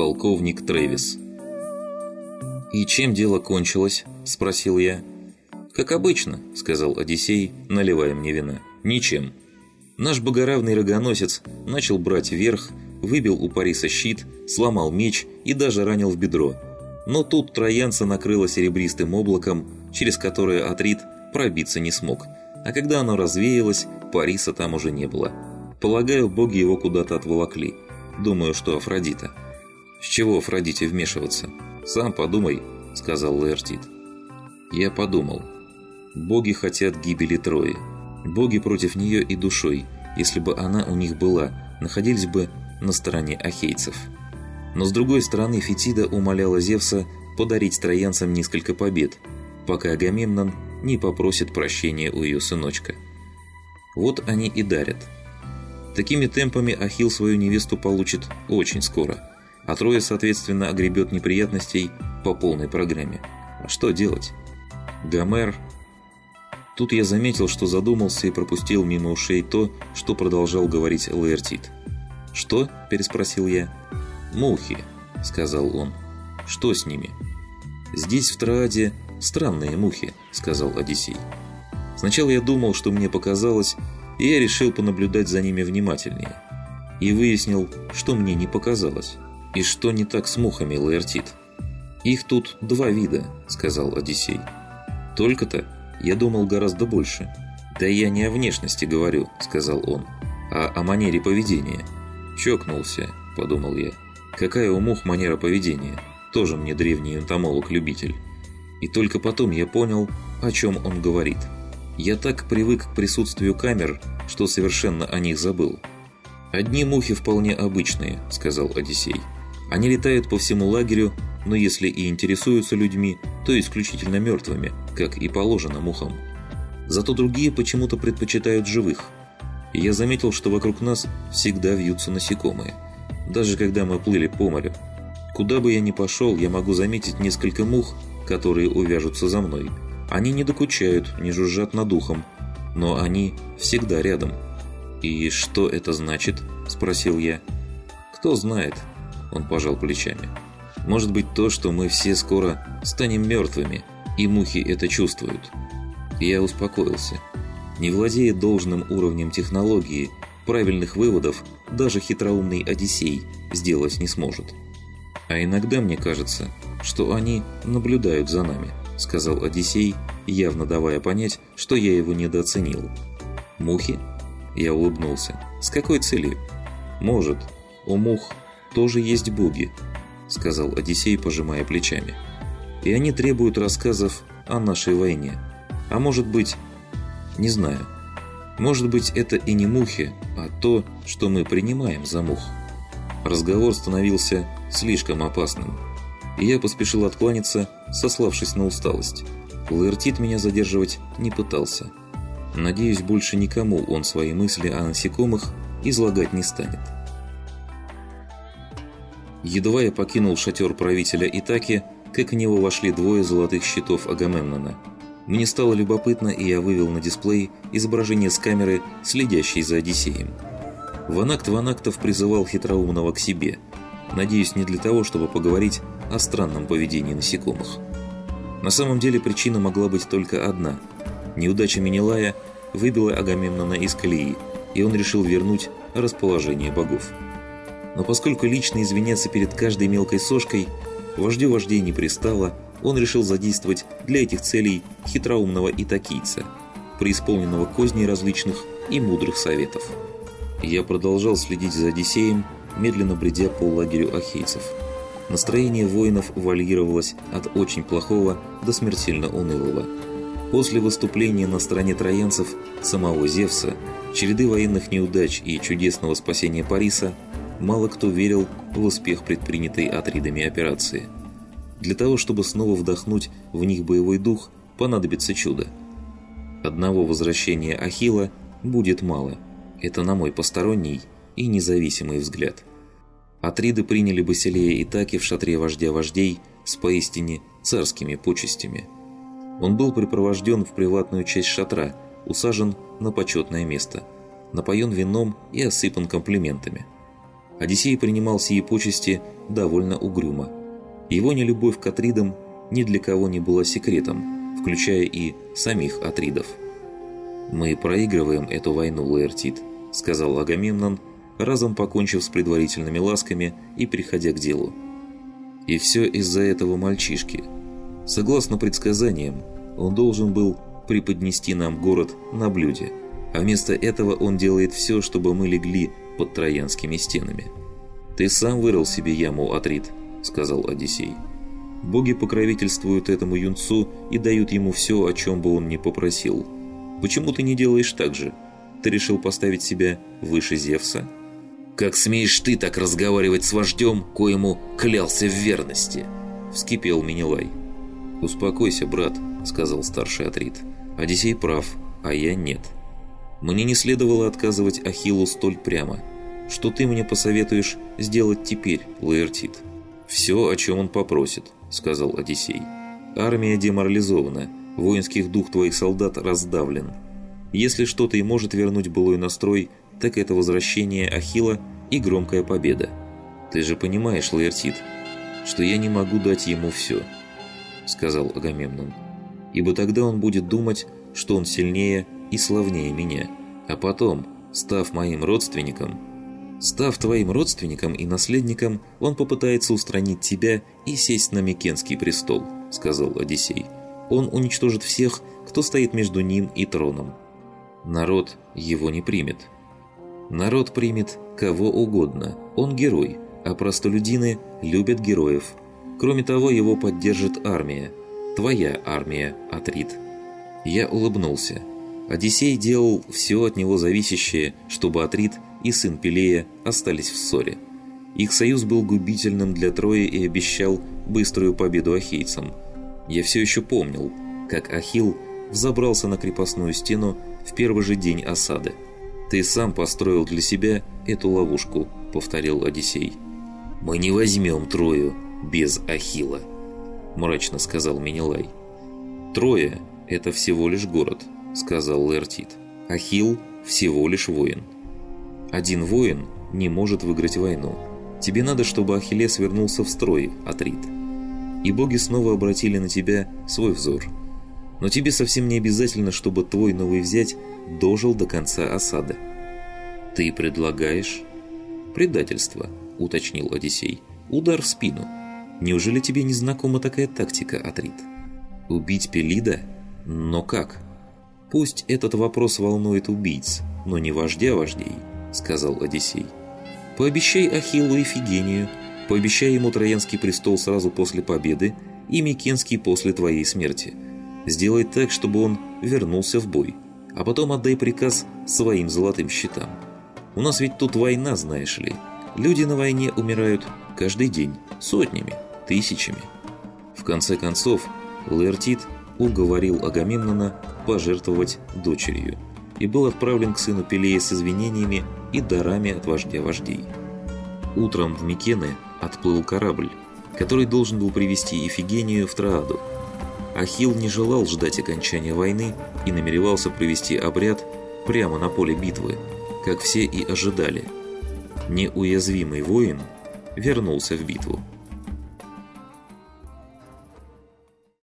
Полковник Трэвис. «И чем дело кончилось?» – спросил я. «Как обычно», – сказал Одиссей, наливая мне вина. «Ничем». Наш богоравный рогоносец начал брать верх, выбил у Париса щит, сломал меч и даже ранил в бедро. Но тут троянца накрыло серебристым облаком, через которое Атрит пробиться не смог. А когда оно развеялось, Париса там уже не было. Полагаю, боги его куда-то отволокли. Думаю, что Афродита. «С чего Афродите вмешиваться? Сам подумай», — сказал Лаэртит. Я подумал. Боги хотят гибели Трои. Боги против нее и душой, если бы она у них была, находились бы на стороне ахейцев. Но с другой стороны, Фетида умоляла Зевса подарить троянцам несколько побед, пока Агамемнон не попросит прощения у ее сыночка. Вот они и дарят. Такими темпами Ахилл свою невесту получит очень скоро, а Троя, соответственно, огребет неприятностей по полной программе. А что делать? Гомер... Тут я заметил, что задумался и пропустил мимо ушей то, что продолжал говорить Лаэртит. «Что?» – переспросил я. «Мухи», – сказал он. «Что с ними?» «Здесь, в Трааде, странные мухи», – сказал Одиссей. Сначала я думал, что мне показалось, и я решил понаблюдать за ними внимательнее. И выяснил, что мне не показалось. И что не так с мухами, Лаэртит. «Их тут два вида», – сказал Одиссей. «Только-то я думал гораздо больше». «Да я не о внешности говорю», – сказал он, – «а о манере поведения». «Чокнулся», – подумал я. «Какая у мух манера поведения? Тоже мне древний энтомолог-любитель». И только потом я понял, о чем он говорит. Я так привык к присутствию камер, что совершенно о них забыл. «Одни мухи вполне обычные», – сказал Одиссей. «Они летают по всему лагерю, но если и интересуются людьми, то исключительно мертвыми, как и положено мухам. Зато другие почему-то предпочитают живых. И я заметил, что вокруг нас всегда вьются насекомые. Даже когда мы плыли по морю. Куда бы я ни пошел, я могу заметить несколько мух, которые увяжутся за мной. Они не докучают, не жужжат над ухом, но они всегда рядом. «И что это значит?» – спросил я. «Кто знает?» – он пожал плечами. «Может быть то, что мы все скоро станем мертвыми, и мухи это чувствуют». Я успокоился. Не владея должным уровнем технологии, правильных выводов даже хитроумный Одиссей сделать не сможет. А иногда мне кажется, что они наблюдают за нами, сказал Одиссей, явно давая понять, что я его недооценил. Мухи? Я улыбнулся. С какой целью? Может, у мух тоже есть боги, сказал Одиссей, пожимая плечами. И они требуют рассказов о нашей войне. А может быть, не знаю. Может быть, это и не мухи, а то, что мы принимаем за мух. Разговор становился слишком опасным. И я поспешил откланяться, сославшись на усталость. Лаэртит меня задерживать не пытался. Надеюсь, больше никому он свои мысли о насекомых излагать не станет. Едва я покинул шатер правителя Итаки, как в него вошли двое золотых щитов Агамемнона – мне стало любопытно, и я вывел на дисплей изображение с камеры, следящей за Одиссеем. Ванакт Ванактов призывал хитроумного к себе. Надеюсь, не для того, чтобы поговорить о странном поведении насекомых. На самом деле причина могла быть только одна. Неудача Менелая выбила Агамемнона из колеи, и он решил вернуть расположение богов. Но поскольку лично извиняться перед каждой мелкой сошкой вождю вождей не пристало, он решил задействовать для этих целей хитроумного итакийца, преисполненного козней различных и мудрых советов. Я продолжал следить за Одиссеем, медленно бредя по лагерю ахейцев. Настроение воинов варьировалось от очень плохого до смертельно унылого. После выступления на стороне троянцев самого Зевса, череды военных неудач и чудесного спасения Париса, мало кто верил в успех предпринятой Атридами операции – для того, чтобы снова вдохнуть в них боевой дух, понадобится чудо. Одного возвращения Ахила будет мало. Это на мой посторонний и независимый взгляд. Атриды приняли Басилея и Таки в шатре вождя вождей с поистине царскими почестями. Он был припровожден в приватную часть шатра, усажен на почетное место, напоен вином и осыпан комплиментами. Одиссей принимал сие почести довольно угрюмо. Его нелюбовь к Атридам ни для кого не была секретом, включая и самих Атридов. «Мы проигрываем эту войну, Лаэртит», — сказал Агамемнон, разом покончив с предварительными ласками и приходя к делу. «И все из-за этого мальчишки. Согласно предсказаниям, он должен был преподнести нам город на блюде, а вместо этого он делает все, чтобы мы легли под троянскими стенами. «Ты сам вырыл себе яму, Атрит», — сказал Одиссей. «Боги покровительствуют этому юнцу и дают ему все, о чем бы он ни попросил. Почему ты не делаешь так же? Ты решил поставить себя выше Зевса?» «Как смеешь ты так разговаривать с вождем, коему клялся в верности?» — вскипел Минилай. «Успокойся, брат», — сказал старший Атрит. «Одиссей прав, а я нет. Мне не следовало отказывать Ахиллу столь прямо. Что ты мне посоветуешь сделать теперь, Лаэртит?» «Все, о чем он попросит», — сказал Одиссей. «Армия деморализована, воинских дух твоих солдат раздавлен. Если что-то и может вернуть былой настрой, так это возвращение Ахилла и громкая победа. Ты же понимаешь, Лаэртит, что я не могу дать ему все», — сказал Агамемнон. «Ибо тогда он будет думать, что он сильнее и славнее меня, а потом, став моим родственником, Став твоим родственником и наследником, он попытается устранить тебя и сесть на Микенский престол», — сказал Одиссей. «Он уничтожит всех, кто стоит между ним и троном. Народ его не примет. Народ примет кого угодно. Он герой, а простолюдины любят героев. Кроме того, его поддержит армия. Твоя армия, Атрит». Я улыбнулся. Одиссей делал все от него зависящее, чтобы Атрит – и сын Пелея остались в ссоре. Их союз был губительным для Трои и обещал быструю победу ахейцам. Я все еще помнил, как Ахил взобрался на крепостную стену в первый же день осады. «Ты сам построил для себя эту ловушку», — повторил Одиссей. «Мы не возьмем Трою без Ахила, мрачно сказал Менелай. «Троя — это всего лишь город», — сказал Лертит. «Ахил — всего лишь воин». Один воин не может выиграть войну. Тебе надо, чтобы Ахиллес вернулся в строй, Атрит. И боги снова обратили на тебя свой взор. Но тебе совсем не обязательно, чтобы твой новый взять дожил до конца осады. Ты предлагаешь предательство, уточнил Одиссей. Удар в спину. Неужели тебе не знакома такая тактика, Атрит? Убить Пелида? Но как? Пусть этот вопрос волнует убийц, но не вождя вождей. — сказал Одиссей. «Пообещай Ахиллу и Фигению, пообещай ему Троянский престол сразу после победы и Микенский после твоей смерти. Сделай так, чтобы он вернулся в бой, а потом отдай приказ своим золотым щитам. У нас ведь тут война, знаешь ли. Люди на войне умирают каждый день, сотнями, тысячами». В конце концов, Лаэртит уговорил Агамемнона пожертвовать дочерью и был отправлен к сыну Пелея с извинениями и дарами от вождя вождей. Утром в Микены отплыл корабль, который должен был привести Ифигению в Трааду. Ахилл не желал ждать окончания войны и намеревался провести обряд прямо на поле битвы, как все и ожидали. Неуязвимый воин вернулся в битву.